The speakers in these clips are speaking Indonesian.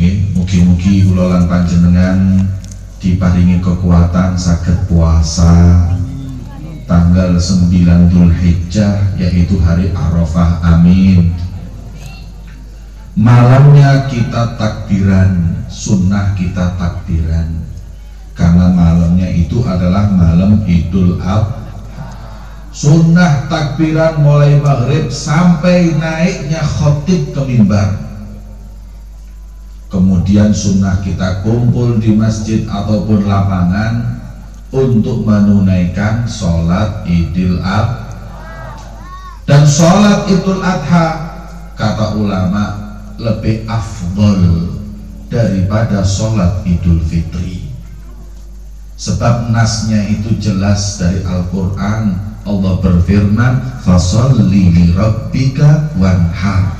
Oke, mugi-mugi panjenengan diparingi kekuatan sakit puasa tanggal 9 Dzulhijjah yaitu hari Arafah. Amin. Malamnya kita takbiran, sunnah kita takbiran. Karena malamnya itu adalah malam Idul Adha. Sunnah takbiran mulai maghrib sampai naiknya khotib ke mimbar kemudian sunnah kita kumpul di masjid ataupun lapangan untuk menunaikan sholat idul adha dan sholat idul adha kata ulama lebih afdol daripada sholat idul fitri. Sebab nasnya itu jelas dari Al-Quran. Allah berfirman fasolli li rabbika wanhar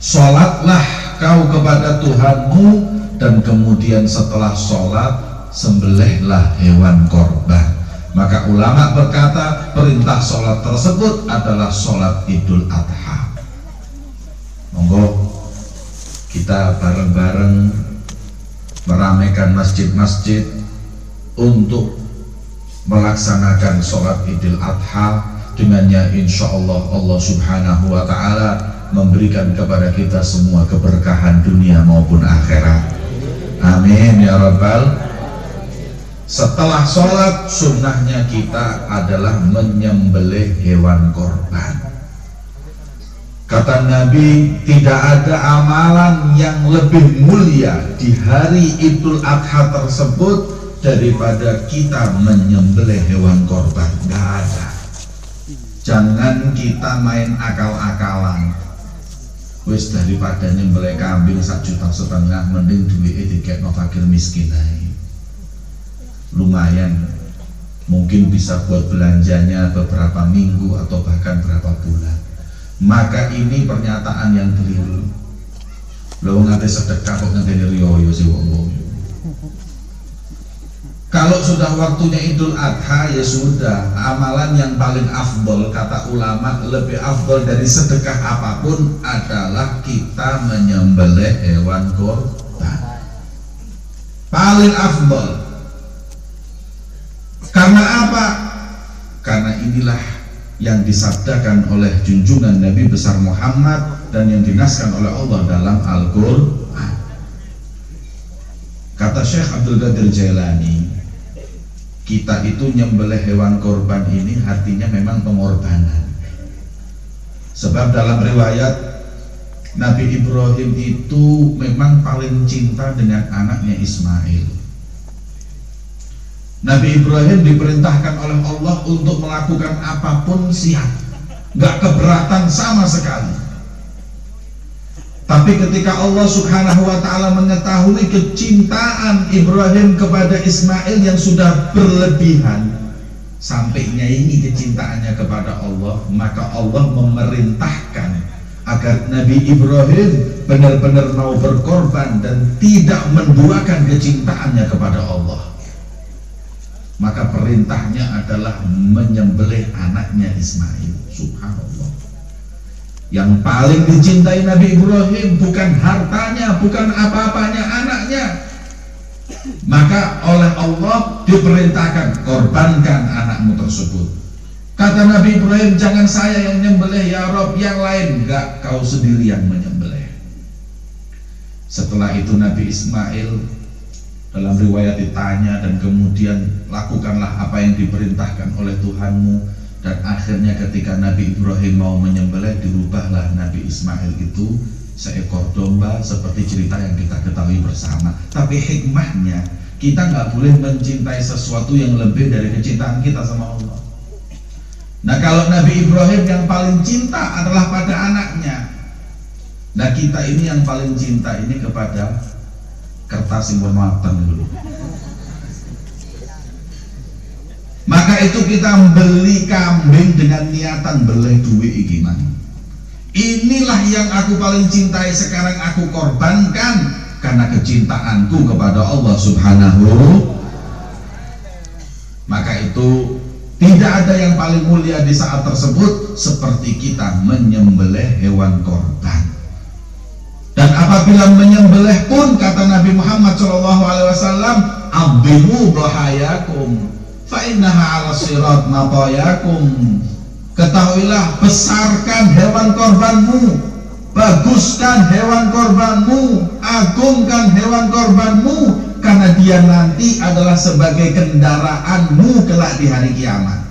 sholatlah kau kepada Tuhanmu dan kemudian setelah sholat sembelihlah hewan korban. Maka ulama berkata perintah sholat tersebut adalah sholat idul adha. Monggo kita bareng-bareng meramaikan masjid-masjid untuk melaksanakan sholat idul adha. Dengannya insya Allah Allah subhanahu wa ta'ala memberikan kepada kita semua keberkahan dunia maupun akhirat. Amin ya rabbal. Setelah sholat sunnahnya kita adalah menyembelih hewan korban. Kata Nabi tidak ada amalan yang lebih mulia di hari Idul Adha tersebut daripada kita menyembelih hewan korban. Nggak ada. Jangan kita main akal-akalan wis daripada nyembelih kambing sak juta setengah mending duit tiket no fakir miskin aja lumayan. Mungkin bisa buat belanjanya beberapa minggu atau bahkan berapa bulan. Maka ini pernyataan yang keliru. Lo nganti sedekah kok nganti riyo si wong wong kalau sudah waktunya Idul Adha ya sudah amalan yang paling afdol kata ulama lebih afdol dari sedekah apa pun adalah kita menyembelih hewan korban. Paling afdol. Karena apa? Karena inilah yang disabdakan oleh junjungan Nabi besar Muhammad dan yang dinaskan oleh Allah dalam Al-Qur'an. Kata Syekh Abdul Qadir Jailani, kita itu nyembelih hewan korban ini artinya memang pengorbanan. Sebab dalam riwayat Nabi Ibrahim itu memang paling cinta dengan anaknya Ismail. Nabi Ibrahim diperintahkan oleh Allah untuk melakukan apa pun siap nggak keberatan sama sekali tapi ketika Allah subhanahu wa ta'ala mengetahui kecintaan Ibrahim kepada Ismail yang sudah berlebihan Sampainya ini kecintaannya kepada Allah Maka Allah memerintahkan agar Nabi Ibrahim benar-benar mau berkorban dan tidak menduakan kecintaannya kepada Allah. Maka perintahnya adalah menyembelih anaknya Ismail. Subhanallah yang paling dicintai Nabi Ibrahim bukan hartanya, bukan apa-apanya anaknya. Maka oleh Allah diperintahkan korbankan anakmu tersebut. Kata Nabi Ibrahim, jangan saya yang menyembelih ya Rob, yang lain enggak, kau sendiri yang menyembelih. Setelah itu Nabi Ismail dalam riwayat ditanya dan kemudian lakukanlah apa yang diperintahkan oleh Tuhanmu dan akhirnya ketika Nabi Ibrahim mau menyembelih dirubahlah Nabi Ismail itu seekor domba seperti cerita yang kita ketahui bersama. Tapi hikmahnya kita nggak boleh mencintai sesuatu yang lebih dari kecintaan kita sama Allah. Nah kalau Nabi Ibrahim yang paling cinta adalah pada anaknya nah kita ini yang paling cinta ini kepada kertas yang bermatang dulu maka itu kita beli kambing dengan niatan beli duit gimana inilah yang aku paling cintai sekarang aku korbankan karena kecintaanku kepada Allah subhanahu. Maka itu tidak ada yang paling mulia di saat tersebut seperti kita menyembelih hewan korban. Dan apabila menyembelih pun kata abdimu dhahayakum fa innaha ala sirat matayakum ketahuilah besarkan hewan korbanmu baguskan hewan korbanmu agungkan hewan korbanmu karena dia nanti adalah sebagai kendaraanmu kelak di hari kiamat.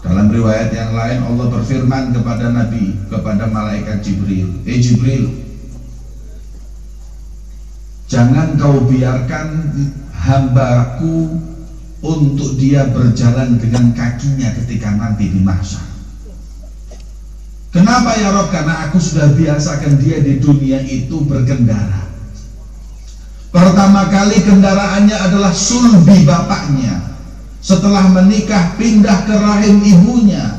Dalam riwayat yang lain Allah berfirman kepada Nabi kepada malaikat Jibril eh Jibril jangan kau biarkan hambaku untuk dia berjalan dengan kakinya ketika nanti di masa. Kenapa ya Rob? Karena aku sudah biasakan dia di dunia itu berkendara. Pertama kali kendaraannya adalah sulbi bapaknya. Setelah menikah pindah ke rahim ibunya.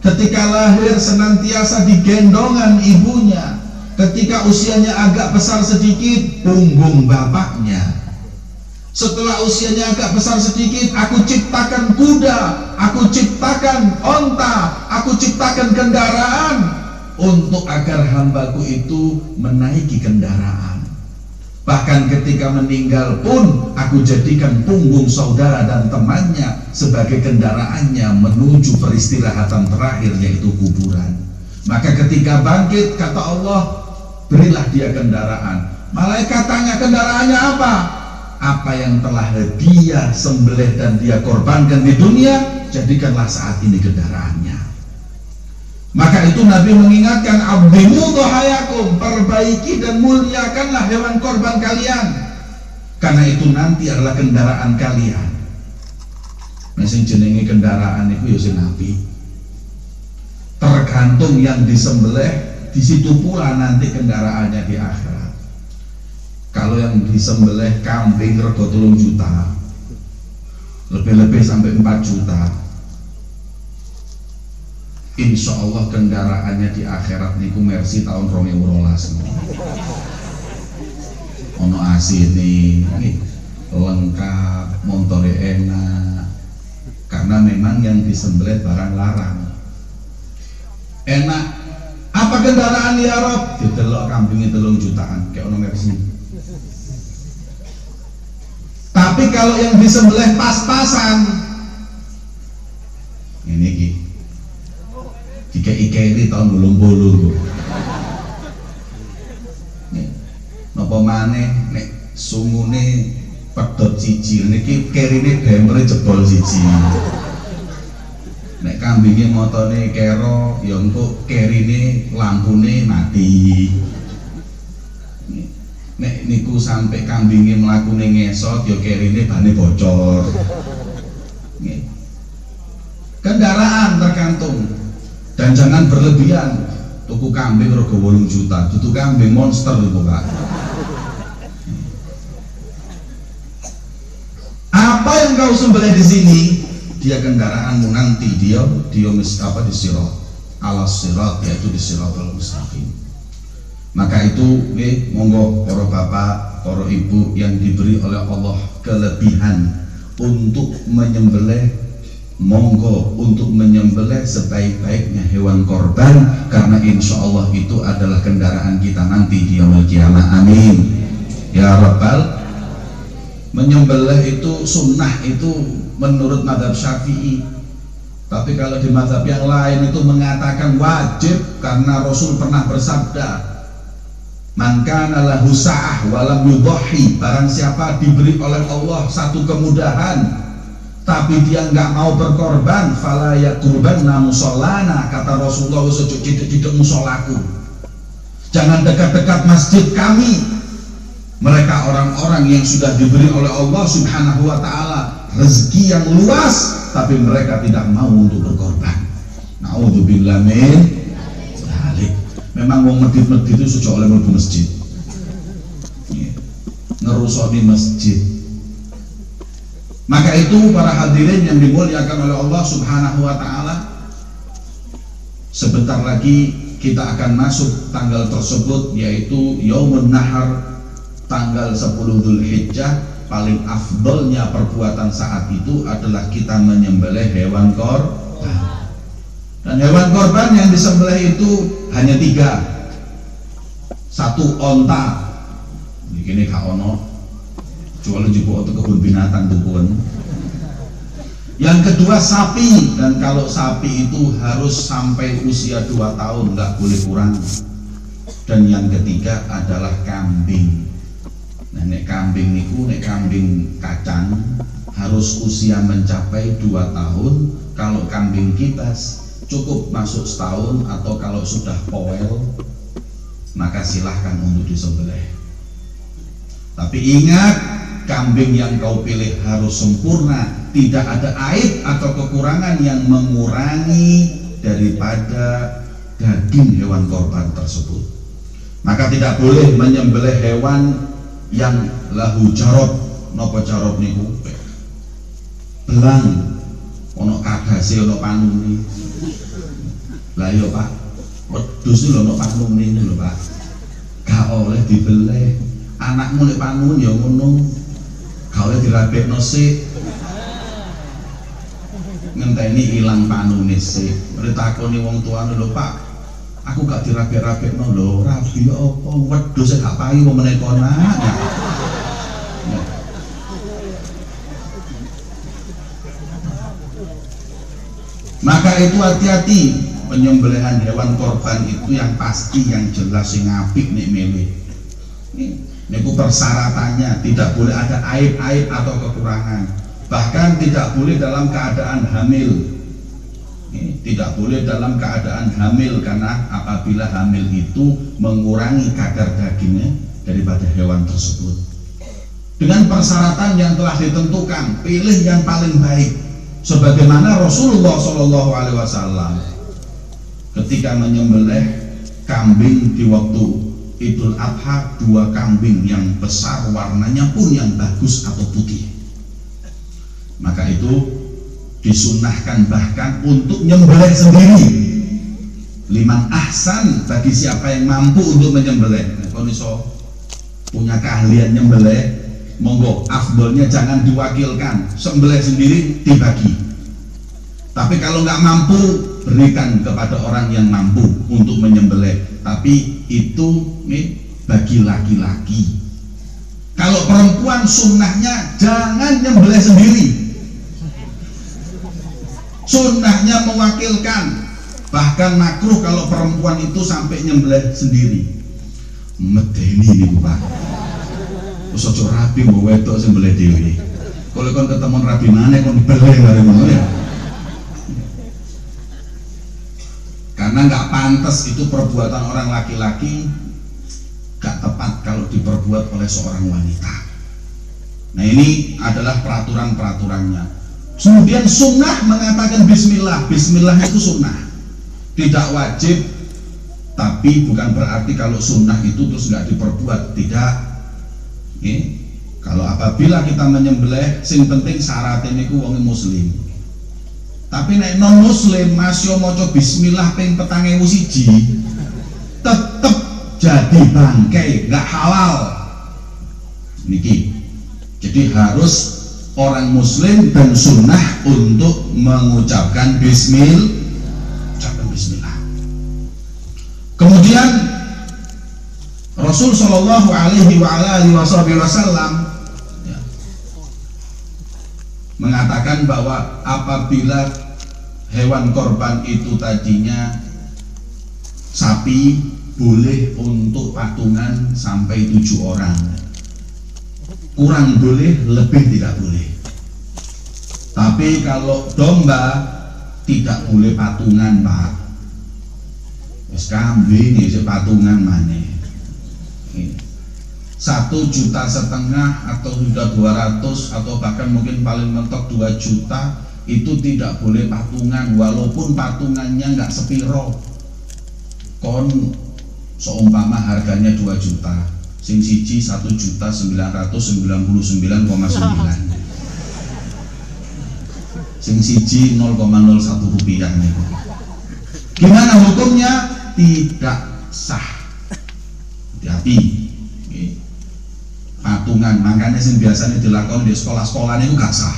Ketika lahir senantiasa digendongan ibunya. Ketika usianya agak besar sedikit punggung bapaknya setelah usianya agak besar sedikit, aku ciptakan kuda, aku ciptakan onta, aku ciptakan kendaraan untuk agar hambaku itu menaiki kendaraan. Bahkan ketika meninggal pun aku jadikan punggung saudara dan temannya sebagai kendaraannya menuju peristirahatan terakhir yaitu kuburan. Maka ketika bangkit kata Allah, berilah dia kendaraan. Malaikat tanya kendaraannya apa? Apa yang telah dia sembelih dan dia korbankan di dunia jadikanlah saat ini kendaraannya. Maka itu Nabi mengingatkan abdimu tohayakum perbaiki dan muliakanlah hewan korban kalian. Karena itu nanti adalah kendaraan kalian. Mesin jenengi kendaraan itu ya Nabi. Tergantung yang disembelih di situ pula nanti kendaraannya di akhirat kalau yang disembelih kambing rego telung juta. Lebih-lebih sampai 4 juta. Insya Allah kendaraannya di akhirat niku Mercy tahun Romi Urolas ono asini lengkap motornya enak. Karena memang yang disembelih barang larang. Enak. Apa kendaraan ya Rob didelok kambingnya telung jutaan. Kayak ono Mercy tapi kalau yang disembelih pas-pasan. Ini ki. Jika ini tahun belum bulu Napa maneh nek sungune pedot siji. Niki kerine demere jebol siji. Nek kambinge motone kero ya engko kerine lampune mati nek niku sampai kambingnya melakukan ngesot ya kerine bane bocor. Kendaraan tergantung. Dan jangan berlebihan. Tuku kambing rogo wolung juta. Tuku kambing monster itu pak. Apa yang kau sembelih di sini? Dia kendaraanmu nanti. Dia dia apa di sirat alas sirat yaitu di siratul mustaqim maka itu monggo para bapak, para ibu yang diberi oleh Allah kelebihan untuk menyembelih monggo untuk menyembelih sebaik-baiknya hewan korban karena insya Allah itu adalah kendaraan kita nanti di yaumul kiamat. Amin. Ya rabbal menyembelih itu sunnah itu menurut madhab syafi'i. Tapi kalau di madhab yang lain itu mengatakan wajib karena Rasul pernah bersabda Man kana lahu sa'ah walam yudhahi. Barang siapa diberi oleh Allah satu kemudahan tapi dia nggak mau berkorban fala yakurbanna musallana kata Rasulullah sejak tidak musolaku. Jangan dekat-dekat masjid kami. Mereka orang-orang yang sudah diberi oleh Allah subhanahu wa ta'ala rezeki yang luas tapi mereka tidak mau untuk berkorban. Na'udzubillah min memang wong medit-medit itu sudah oleh mlebu masjid. Yeah. ngerusok di masjid. Maka itu para hadirin yang dimuliakan oleh Allah subhanahu wa ta'ala sebentar lagi kita akan masuk tanggal tersebut yaitu Yaumun Nahar tanggal 10 Dhul Hijjah paling afdolnya perbuatan saat itu adalah kita menyembelih hewan korban dan hewan korban yang disembelih itu hanya tiga. Satu onta. Ini kak ono. Kecuali juga untuk kebun binatang tuh pun yang kedua sapi. Dan kalau sapi itu harus sampai usia 2 tahun nggak boleh kurang. Dan yang ketiga adalah kambing. Nah nek kambing niku nek kambing kacang harus usia mencapai 2 tahun. Kalau kambing kita cukup masuk setahun atau kalau sudah powel maka silahkan untuk disembelih. Tapi ingat kambing yang kau pilih harus sempurna tidak ada aib atau kekurangan yang mengurangi daripada daging hewan korban tersebut. Maka tidak boleh menyembelih hewan yang lahu jarot. Nopo jarot niku? Belang. Ono kadase ono panuni lah iya pak. Wedhus lho ono panuni lho pak. Gak oleh dibeleh. Anakmu nek panun ya ngono. Gak oleh dirabekno sik. Ngenteni ilang panune sih takoni wong tua lho Pak aku gak dirabek-rabek no lho rabi apa. Wedhus gak payu mau menek nak maka itu hati-hati penyembelihan hewan korban itu yang pasti yang jelas yang apik milih ini niku persyaratannya. Tidak boleh ada aib-aib atau kekurangan. Bahkan tidak boleh dalam keadaan hamil. Tidak boleh dalam keadaan hamil karena apabila hamil itu mengurangi kadar dagingnya daripada hewan tersebut. Dengan persyaratan yang telah ditentukan pilih yang paling baik. Sebagaimana Rasulullah Shallallahu Alaihi Wasallam ketika menyembelih kambing di waktu Idul Adha dua kambing yang besar warnanya pun yang bagus atau putih. Maka itu disunahkan bahkan untuk nyembelih sendiri. Liman ahsan bagi siapa yang mampu untuk menyembelih. Nah, kalau iso punya keahlian nyembelih monggo afdolnya jangan diwakilkan. Sembelih sendiri dibagi tapi kalau nggak mampu berikan kepada orang yang mampu untuk menyembelih. Tapi itu nih bagi laki-laki. Kalau perempuan sunnahnya jangan nyembelih sendiri. Sunnahnya mewakilkan. Bahkan makruh kalau perempuan itu sampai nyembelih sendiri. Medeni ini pak. Usah rapi mau wedok sembelih dewi kalau kon ketemu rapi mana kon beleh dari mana ya karena nggak pantas itu perbuatan orang laki-laki gak tepat kalau diperbuat oleh seorang wanita nah ini adalah peraturan-peraturannya Kemudian sunnah mengatakan bismillah. Bismillah itu sunnah. Tidak wajib, tapi bukan berarti kalau sunnah itu terus nggak diperbuat. Tidak. Oke. Kalau apabila kita menyembelih, sing penting syarat ini ku wong muslim. Tapi nek non muslim masih mau bismillah ping petange musiji tetep jadi bangkai nggak halal. Niki. Jadi harus orang muslim dan sunnah untuk mengucapkan bismillah ucapkan bismillah. Kemudian Rasul Shallallahu Alaihi Wasallam mengatakan bahwa apabila hewan korban itu tadinya sapi boleh untuk patungan sampai tujuh orang. Kurang boleh lebih tidak boleh. Tapi kalau domba tidak boleh patungan pak. Wis kambing ya patungan mana satu juta setengah atau sudah dua ratus atau bahkan mungkin paling mentok dua juta itu tidak boleh patungan. Walaupun patungannya nggak sepiro. Kon seumpama harganya dua juta sing siji satu juta sembilan ratus sembilan puluh sembilan koma sembilan. Sing siji 0,01 rupiah nih. Gimana hukumnya? Tidak sah. Hati-hati patungan. Makanya sing biasanya dilakukan di sekolah-sekolah itu gak sah.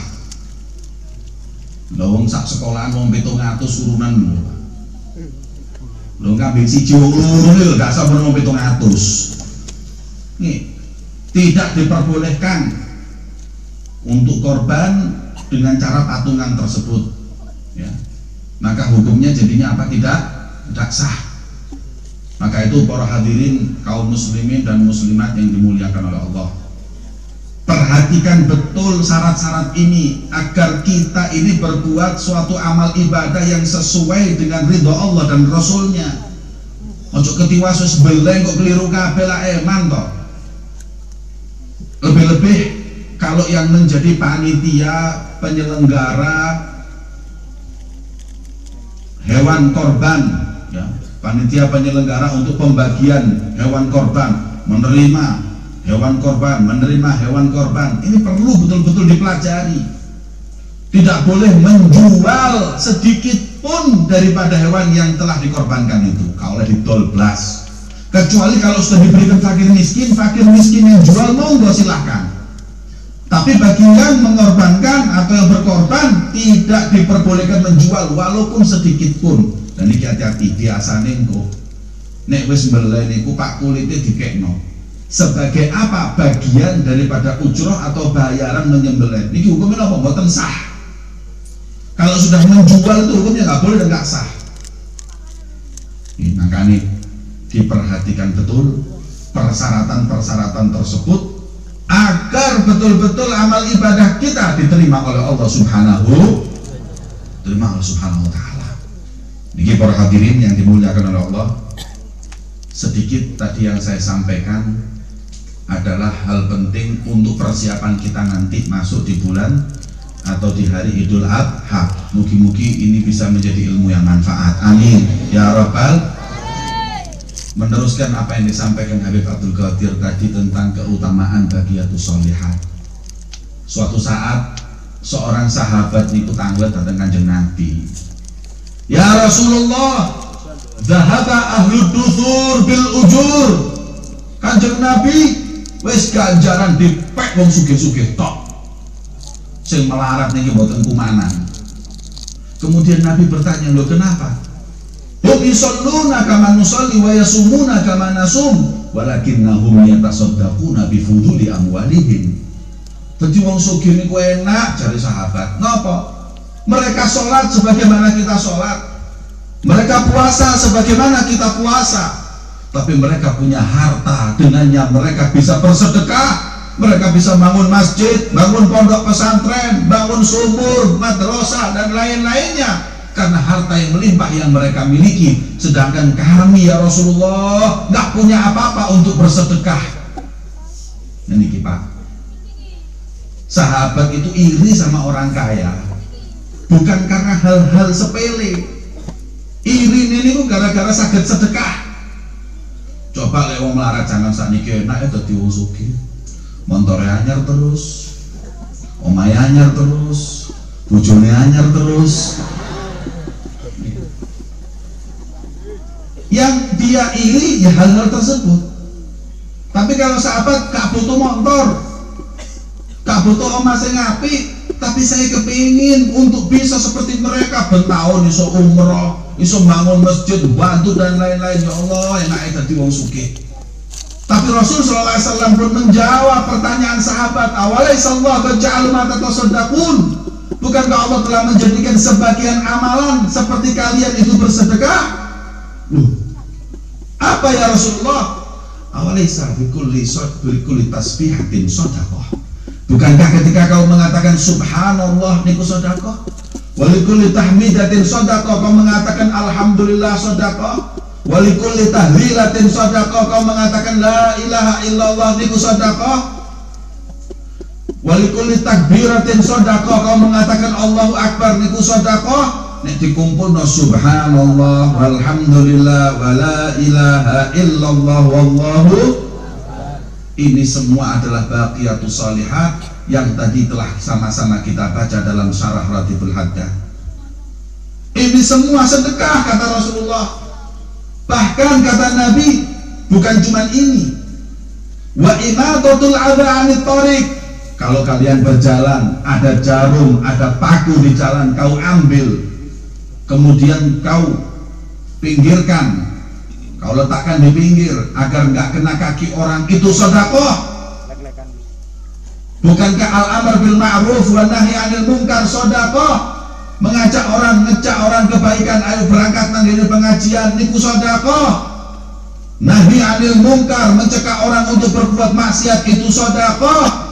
Lawang sak sekolahan wong pitung atus urunan lho. Lho kambing siji wong lho gak sah wong pitung atus. Nih, tidak diperbolehkan untuk korban dengan cara patungan tersebut ya. Maka hukumnya jadinya apa? Tidak tidak sah. Maka itu para hadirin kaum muslimin dan muslimat yang dimuliakan oleh Allah perhatikan betul syarat-syarat ini agar kita ini berbuat suatu amal ibadah yang sesuai dengan ridho Allah dan Rasulnya. Ojo ketiwa sus beleng kok keliru kabeh lah eman toh. Lebih-lebih kalau yang menjadi panitia penyelenggara hewan korban ya, panitia penyelenggara untuk pembagian hewan korban menerima hewan korban menerima hewan korban. Ini perlu betul-betul dipelajari. Tidak boleh menjual sedikit pun daripada hewan yang telah dikorbankan itu. Kalau ditol blas. Kecuali kalau sudah diberikan fakir miskin fakir miskin yang jual monggo silahkan tapi bagi yang mengorbankan atau yang berkorban tidak diperbolehkan menjual walaupun sedikit pun. Dan ini hati-hati biasa nengko nek wis mbeleh niku pak kulitnya dikekno sebagai apa bagian daripada ujroh atau bayaran menyembelih ini hukumnya apa mboten sah kalau sudah menjual itu hukumnya nggak boleh dan nggak sah ini makanya diperhatikan betul persyaratan-persyaratan tersebut agar betul-betul amal ibadah kita diterima oleh Allah Subhanahu terima Allah Subhanahu wa taala. Niki para hadirin yang dimuliakan oleh Allah. Sedikit tadi yang saya sampaikan adalah hal penting untuk persiapan kita nanti masuk di bulan atau di hari Idul Adha. Mugi-mugi ini bisa menjadi ilmu yang manfaat. Amin. Ya Rabbal meneruskan apa yang disampaikan Habib Abdul Qadir tadi tentang keutamaan bagiatus solihat suatu saat seorang sahabat niku tanglet datang kanjeng Nabi Ya Rasulullah Zahaba ahlu dusur bil ujur Kanjeng Nabi Wes ganjaran dipek wong sugih-sugih tok Sing melarat niki mboten kumanan Kemudian Nabi bertanya, "Loh kenapa?" Hum yusalluna kama nusalli wa yasumuna kama nasum walakinnahum yatasaddaquna bi fuduli amwalihim. Dadi wong sugih niku enak cari sahabat. Napa? Mereka sholat sebagaimana kita sholat. Mereka puasa sebagaimana kita puasa. Tapi mereka punya harta dengannya mereka bisa bersedekah. Mereka bisa bangun masjid, bangun pondok pesantren, bangun sumur, madrasah dan lain-lainnya. Karena harta yang melimpah yang mereka miliki. Sedangkan kami ya Rasulullah nggak punya apa-apa untuk bersedekah. Ini pak sahabat itu iri sama orang kaya. Bukan karena hal-hal sepele. Iri ini gara-gara sakit sedekah coba lewat melarat jangan saat ini enak ya tadi wong suki montore anyar terus. Omay anyar terus. Bujone anyar terus. Yang dia iri ya hal-hal tersebut. Tapi kalau sahabat gak butuh motor. Gak butuh emas yang tapi saya kepingin untuk bisa seperti mereka. Bertahun iso umroh iso bangun masjid bantu dan lain-lain ya Allah yang naik tadi wong suki tapi Rasul SAW pun menjawab pertanyaan sahabat awalnya Allah berja'al mata tasadakun Bukankah Allah telah menjadikan sebagian amalan seperti kalian itu bersedekah Loh, apa ya Rasulullah? Awalaysa bikulli bikulli tasbihatin sodakoh. Bukankah ketika kau mengatakan subhanallah niku sodakoh? Walikulli tahmidatin sodakoh kau mengatakan alhamdulillah sodakoh. Walikulli tahlilatin sodakoh kau mengatakan la ilaha illallah niku sodakoh. Walikulli takbiratin sodakoh kau mengatakan Allahu Akbar niku sodakoh nek dikumpulno subhanallah walhamdulillah wala ilaha illallah wallahu ini semua adalah baqiyatus salihat yang tadi telah sama-sama kita baca dalam syarah Ratiful Hadda. Ini semua sedekah kata Rasulullah. Bahkan kata Nabi bukan cuma ini. Wa imatatul adha kalau kalian berjalan ada jarum ada paku di jalan kau ambil. Kemudian kau pinggirkan. Kau letakkan di pinggir agar nggak kena kaki orang. Itu sodakoh Bukankah al-amr bil ma'ruf wa nahi 'anil munkar sedekah? Mengajak orang, ngejak orang kebaikan, ayo berangkat nang pengajian niku sedekah. Nahi 'anil munkar, mencegah orang untuk berbuat maksiat itu sedekah.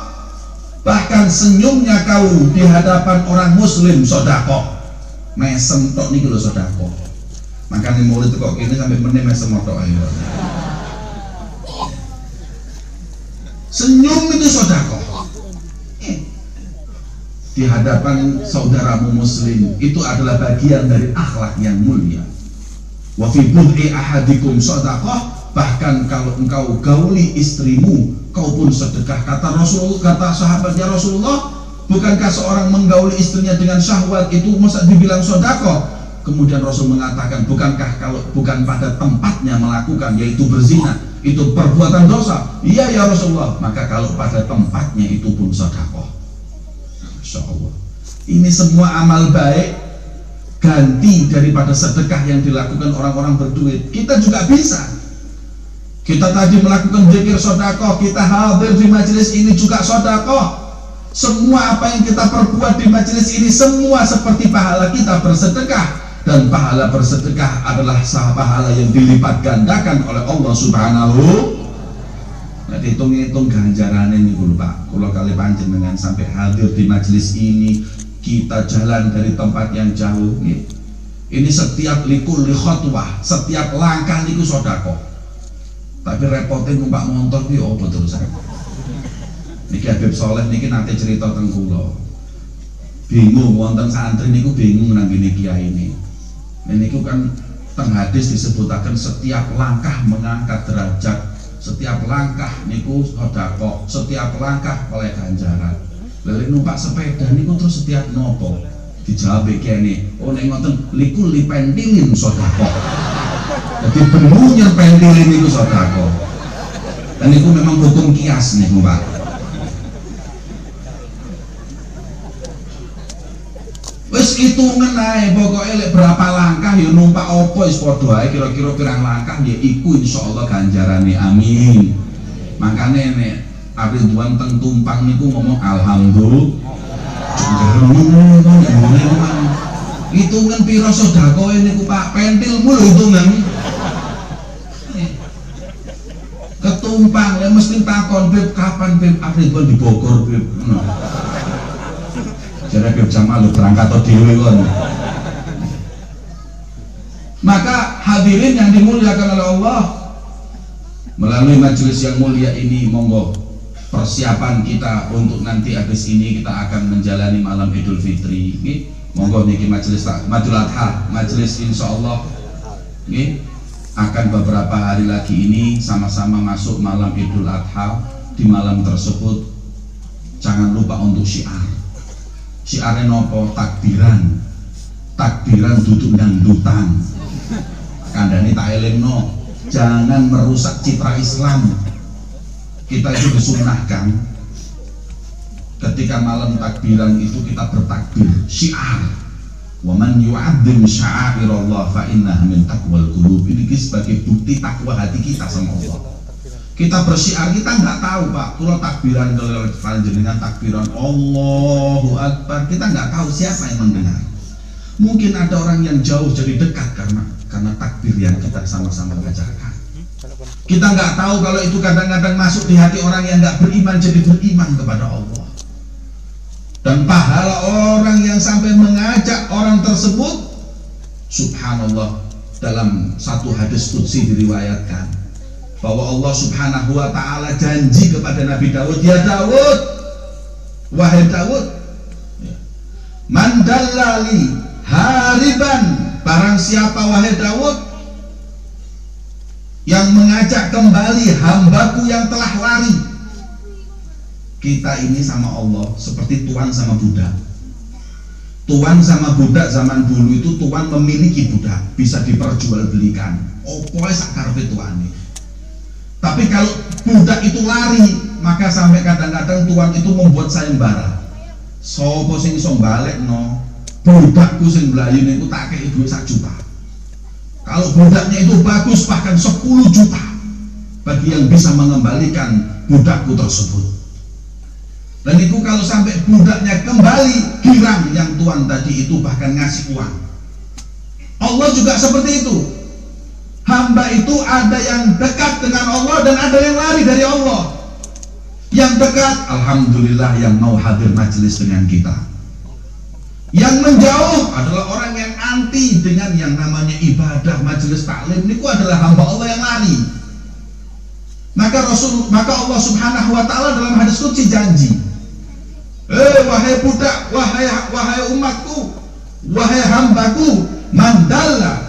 Bahkan senyumnya kau di hadapan orang muslim sedekah. Mesem tok niku lho sedekah. Makanya mulut kok kini sampai meneh mesem tok ayo. Senyum itu sodako. Di hadapan saudaramu muslim itu adalah bagian dari akhlak yang mulia. Wa fi ahadikum sodakoh bahkan kalau engkau gauli istrimu kau pun sedekah. Kata Rasul kata sahabatnya Rasulullah bukankah seorang menggauli istrinya dengan syahwat itu masa dibilang sodako kemudian Rasul mengatakan bukankah kalau bukan pada tempatnya melakukan yaitu berzina itu perbuatan dosa? Iya ya Rasulullah. Maka kalau pada tempatnya itu pun sedekah Masya Allah ini semua amal baik ganti daripada sedekah yang dilakukan orang-orang berduit. Kita juga bisa. Kita tadi melakukan zikir sodakoh kita hadir di majelis ini juga sodakoh semua apa yang kita perbuat di majelis ini semua seperti pahala kita bersedekah. Dan pahala bersedekah adalah sah pahala yang dilipat gandakan oleh Allah Subhanahu Nah, hitung-hitung ini dulu Pak. Kalau kali dengan sampai hadir di majelis ini, kita jalan dari tempat yang jauh. Ini setiap likul khotwah, setiap langkah niku sodako. Tapi repotnya numpak motor ki oh betul saya. Niki Habib Soleh niki nanti cerita tentang kulo. Bingung wonten santri niku bingung nang gini kiai ini ini kan teng hadis disebutakan setiap langkah mengangkat derajat setiap langkah niku sodako setiap langkah oleh ganjaran. Lalu numpak sepeda niku terus setiap nopo? Dijawab kene oh neng ngoten liku lipentilin sodako jadi benunya pentilin niku sodako dan niku memang hukum kias nih pak wis hitungan pokoknya lek berapa langkah ya numpak opo wis padha kira-kira pirang langkah ya iku insyaallah ganjarane amin. Makanya nek Ridwan teng tumpang niku ngomong alhamdulillah. Hitungan piro sodako ini ku pak? Pentil mulu hitungan. Ketumpang ya mesti takon beb kapan beb di Bogor beb no jadi Habib Jamal lu berangkat atau dewi kon maka hadirin yang dimuliakan oleh Allah melalui majelis yang mulia ini monggo persiapan kita untuk nanti habis ini kita akan menjalani malam Idul Fitri. Ini monggo niki majelis Madul Adha majelis insya Allah ini akan beberapa hari lagi ini sama-sama masuk malam Idul Adha di malam tersebut. Jangan lupa untuk syiar syiarnya nopo takbiran? Takbiran duduk dutan kandani tak no jangan merusak citra Islam. Kita itu disunahkan ketika malam takbiran itu kita bertakbir. Syiar. Waman yu'adzim sya'airallah fa innaha min taqwal qulub. Ini sebagai bukti takwa hati kita sama Allah kita bersiar kita nggak tahu pak. Kalau takbiran kalau dengan takbiran Allahu Akbar. Kita nggak tahu siapa yang mendengar. Mungkin ada orang yang jauh jadi dekat karena karena takbir yang kita sama-sama bacakan. Kita nggak tahu kalau itu kadang-kadang masuk di hati orang yang nggak beriman jadi beriman kepada Allah. Dan pahala orang yang sampai mengajak orang tersebut subhanallah dalam satu hadis tutsi diriwayatkan bahwa Allah Subhanahu wa taala janji kepada Nabi Dawud, "Ya Dawud, wahai Dawud, ya, mandalali hariban barang siapa wahai Dawud yang mengajak kembali hambaku yang telah lari kita ini sama Allah seperti tuan sama budak. Tuan sama budak zaman dulu itu tuan memiliki budak bisa diperjualbelikan. Opo sakar tuan ini tapi kalau budak itu lari, maka sampai kadang-kadang tuan itu membuat sayembara. Sopo sing iso balik no, budakku sing belayu itu tak kayak duit sak juta. Kalau budaknya itu bagus bahkan 10 juta bagi yang bisa mengembalikan budakku tersebut. dan itu kalau sampai budaknya kembali girang yang tuan tadi itu bahkan ngasih uang Allah juga seperti itu hamba itu ada yang dekat dengan Allah dan ada yang lari dari Allah. Yang dekat Alhamdulillah yang mau hadir majelis dengan kita. Yang menjauh adalah orang yang anti dengan yang namanya ibadah majelis taklim ini adalah hamba Allah yang lari. Maka Rasul maka Allah Subhanahu wa taala dalam hadis qudsi janji. Eh wahai budak, wahai wahai umatku, wahai hambaku, mandala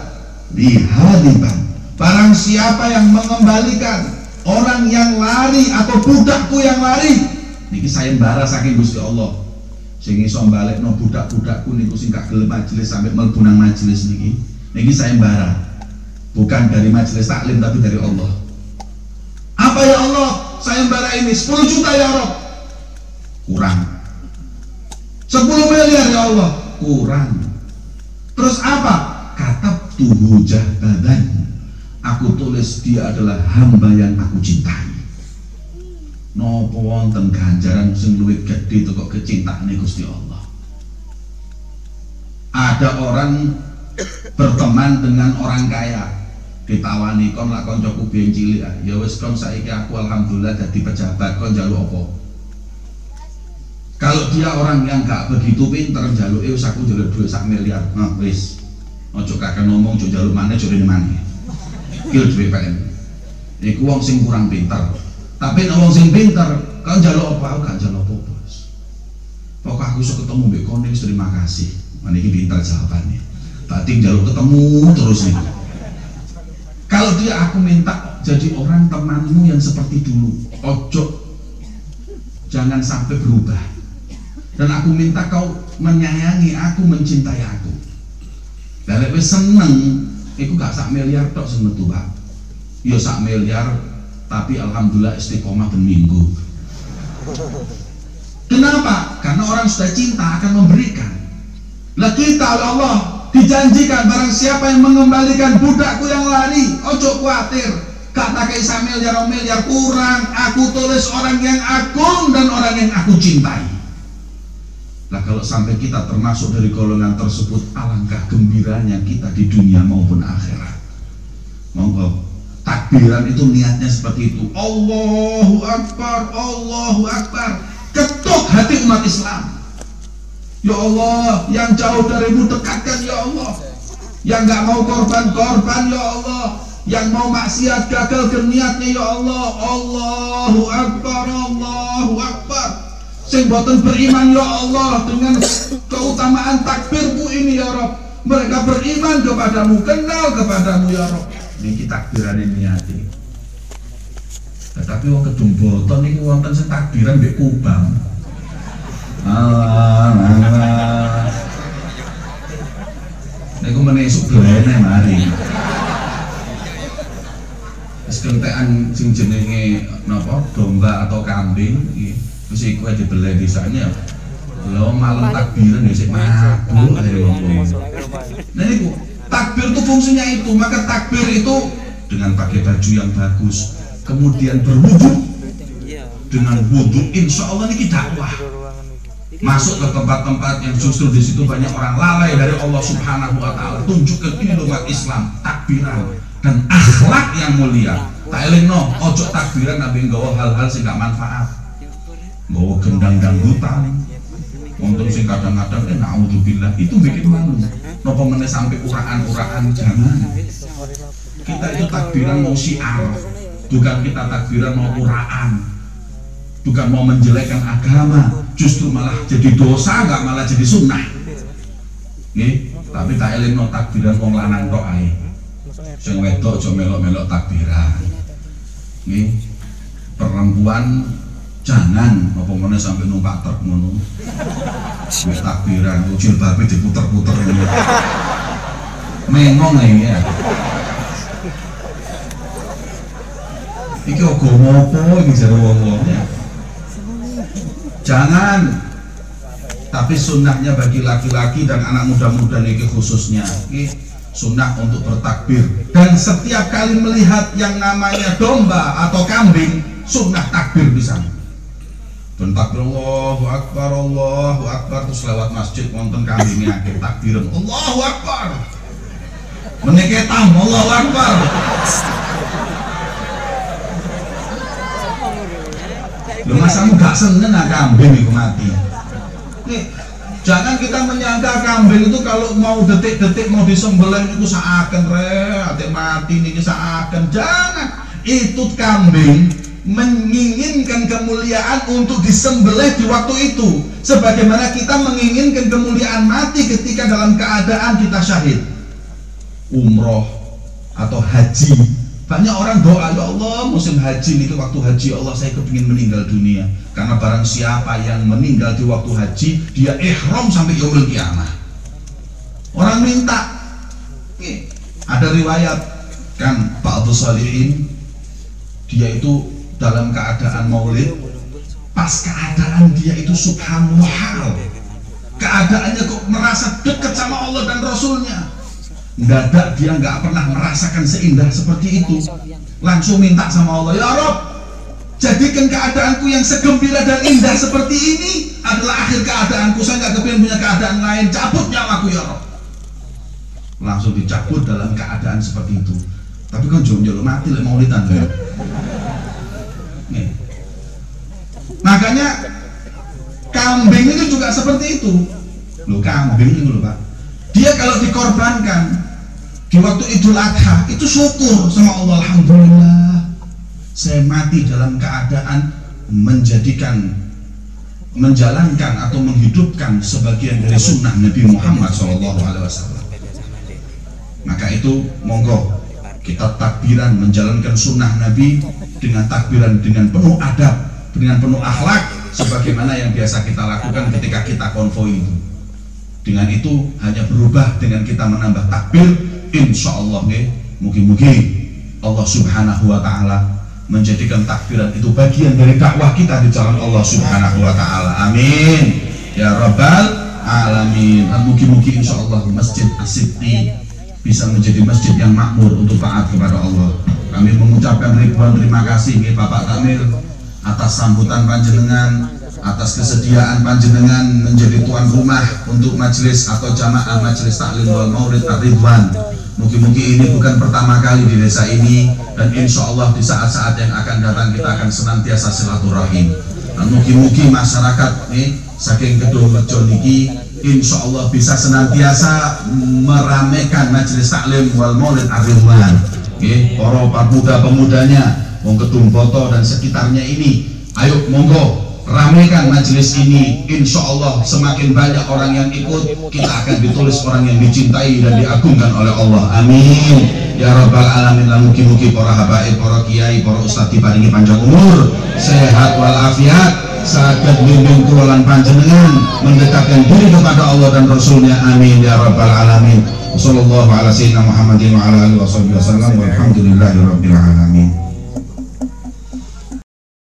bihadiban. Barang siapa yang mengembalikan orang yang lari atau budakku yang lari, niki saya bara saking Gusti Allah. Sing iso no budak-budakku niku sing gak gelem majelis sampai mlebu nang majelis niki. Niki saya bara. Bukan dari majelis taklim tapi dari Allah. Apa ya Allah? Saya bara ini 10 juta ya Rob. Kurang 10 miliar ya Allah kurang terus apa kata tubuh badan aku tulis dia adalah hamba yang aku cintai. Nopo wonten ganjaran sing luwih gedhe kok kecintaane Gusti Allah? Ada orang berteman dengan orang kaya ditawani kon lak kancaku biyen cilik ya wis kon saiki aku alhamdulillah dadi pejabat kon njaluk apa? Kalau dia orang yang gak begitu pinter jaluk eh aku jaluk duit sak miliar. Nah wis. Ojo kakek ngomong ojo jaluk mana ini mana kil duit PM iku wong sing kurang pinter. Tapi nek wong sing pinter kau jaluk apa? Aku gak jaluk apa bos. Pokok aku suka ketemu mbek kono terima kasih. Mana ini pinter jawabannya berarti jaluk ketemu terus nih. Kalau dia aku minta jadi orang temanmu yang seperti dulu ojo. Jangan sampai berubah. Dan aku minta kau menyayangi aku mencintai aku. Dan lebih seneng aku gak sak miliar tok sing metu Pak. Ya sak miliar tapi alhamdulillah istiqomah dan minggu. Kenapa? karena orang sudah cinta akan memberikan. Lah kita Allah dijanjikan barang siapa yang mengembalikan budakku yang lari ojo khawatir. Kata kayak miliar miliar kurang. Aku tulis orang yang agung dan orang yang aku cintai Nah kalau sampai kita termasuk dari golongan tersebut Alangkah gembiranya kita di dunia maupun akhirat? Monggo. Takbiran itu niatnya seperti itu. Allahu Akbar Allahu Akbar. Ketuk hati umat Islam. Ya Allah Yang jauh darimu dekatkan ya Allah. Yang gak mau korban-korban ya Allah. Yang mau maksiat gagal kerniatnya ya Allah. Allahu Akbar Allahu Akbar sing boten beriman ya Allah dengan keutamaan takbirmu ini ya Rob. Mereka beriman kepadamu kenal kepadamu ya Rob. Ini takbiran ini hati tetapi wong kedung boton ini wonten sing takbiran mbek kubang. Allah Allah Niku menesuk glene mari. Wis kentekan sing jenenge napa domba atau kambing iki terus iku dibeli disanya lo malam takbiran ya sih mabuk ada ngomong. Nah itu takbir itu fungsinya itu. Maka takbir itu dengan pakai baju yang bagus kemudian berwudhu dengan wudhu insya Allah ini dakwah. Masuk ke tempat-tempat yang justru di situ banyak orang lalai dari Allah Subhanahu Wa Taala. Tunjukkan ini umat Islam takbiran dan akhlak yang mulia. Tak no ojo takbiran nabi gawa hal-hal sih gak manfaat bawa gendang dangdutan untuk sing kadang-kadang eh naudzubillah. Itu bikin malu. Nopo meneh sampai uraan-uraan jangan kita itu takbiran mau syiar. Bukan kita takbiran mau uraan. Bukan mau menjelekkan agama. Justru malah jadi dosa nggak malah jadi sunnah. Nih tapi tak eling no takbiran wong lanang tok ae. Sing wedok aja melok-melok takbiran. Nih perempuan jangan apa mana sampai numpak truk ngono. Wis takbiran jilbabe diputer-puter ngono. Mengong ya. Iki agama apa iki jare wong-wong ya? Jangan. Tapi sunnahnya bagi laki-laki dan anak muda-muda ini khususnya ini sunnah untuk bertakbir. Dan setiap kali melihat yang namanya domba atau kambing sunnah takbir di sana dan takbir Allahu Akbar Allahu Akbar. Terus lewat masjid wonten kambing akhir takbiran. Allahu Akbar. Meniketam Allahu Akbar. Lu masa gak seneng ah kambing itu mati? Nih, jangan kita menyangka kambing itu kalau mau detik-detik mau disembelih itu seakan re, mati nih seakan. Jangan. Itu kambing menginginkan kemuliaan untuk disembelih di waktu itu. Sebagaimana kita menginginkan kemuliaan mati ketika dalam keadaan kita syahid. Umroh atau haji. Banyak orang doa ya Allah musim haji ini waktu haji ya Allah saya kepingin meninggal dunia. Karena barang siapa yang meninggal di waktu haji dia ihram sampai yaumul kiamah. Orang minta. Ada riwayat kan Pak Abdul Salihin dia itu dalam keadaan maulid pas keadaan dia itu subhanallah keadaannya kok merasa dekat sama Allah dan Rasulnya Dadak dia nggak pernah merasakan seindah seperti itu. Langsung minta sama Allah, ya Rob, jadikan keadaanku yang segembira dan indah seperti ini adalah akhir keadaanku. Saya nggak kepingin punya keadaan lain. Cabut nyawaku ya Rob. Langsung dicabut dalam keadaan seperti itu. Tapi kan jomblo mati lek maulidan ya. Nih. Makanya kambing itu juga seperti itu. Lo kambing itu loh Pak. Dia kalau dikorbankan di waktu Idul Adha itu syukur sama Allah Alhamdulillah saya mati dalam keadaan menjadikan menjalankan atau menghidupkan sebagian dari sunnah Nabi Muhammad SAW maka itu monggo kita takbiran menjalankan sunnah Nabi dengan takbiran dengan penuh adab dengan penuh akhlak sebagaimana yang biasa kita lakukan ketika kita konvoi itu. Dengan itu hanya berubah dengan kita menambah takbir insya Allah nih mungkin-mungkin Allah subhanahu wa ta'ala menjadikan takbiran itu bagian dari dakwah kita di jalan Allah subhanahu wa ta'ala. Amin. Ya rabbal alamin. Dan mungkin-mungkin insya Allah masjid asibti bisa menjadi masjid yang makmur untuk taat kepada Allah kami mengucapkan ribuan terima kasih nih Bapak Tamir atas sambutan panjenengan atas kesediaan panjenengan menjadi tuan rumah untuk majelis atau jamaah majelis taklim wal maulid ridwan Mungkin-mungkin ini bukan pertama kali di desa ini dan insya Allah di saat-saat yang akan datang kita akan senantiasa silaturahim. Dan mungkin-mungkin masyarakat nih saking gedung Rejo niki insya Allah bisa senantiasa meramaikan majelis taklim wal maulid arilwan. Oke, para pemuda pemudanya, wong gedung foto dan sekitarnya ini, ayo monggo ramaikan majelis ini. Insya Allah semakin banyak orang yang ikut kita akan ditulis orang yang dicintai dan diagungkan oleh Allah. Amin. Ya rabbal alamin dan mugi-mugi para habaib para kiai para ustadz diparingi panjang umur. Sehat walafiat. Saat bimbing kualan panjenengan mendekatkan diri kepada Allah dan Rasulnya. Amin ya rabbal alamin Sallallahu ala sayyidina Muhammadin wa ala alihi wa sallam. Walhamdulillahi rabbil alamin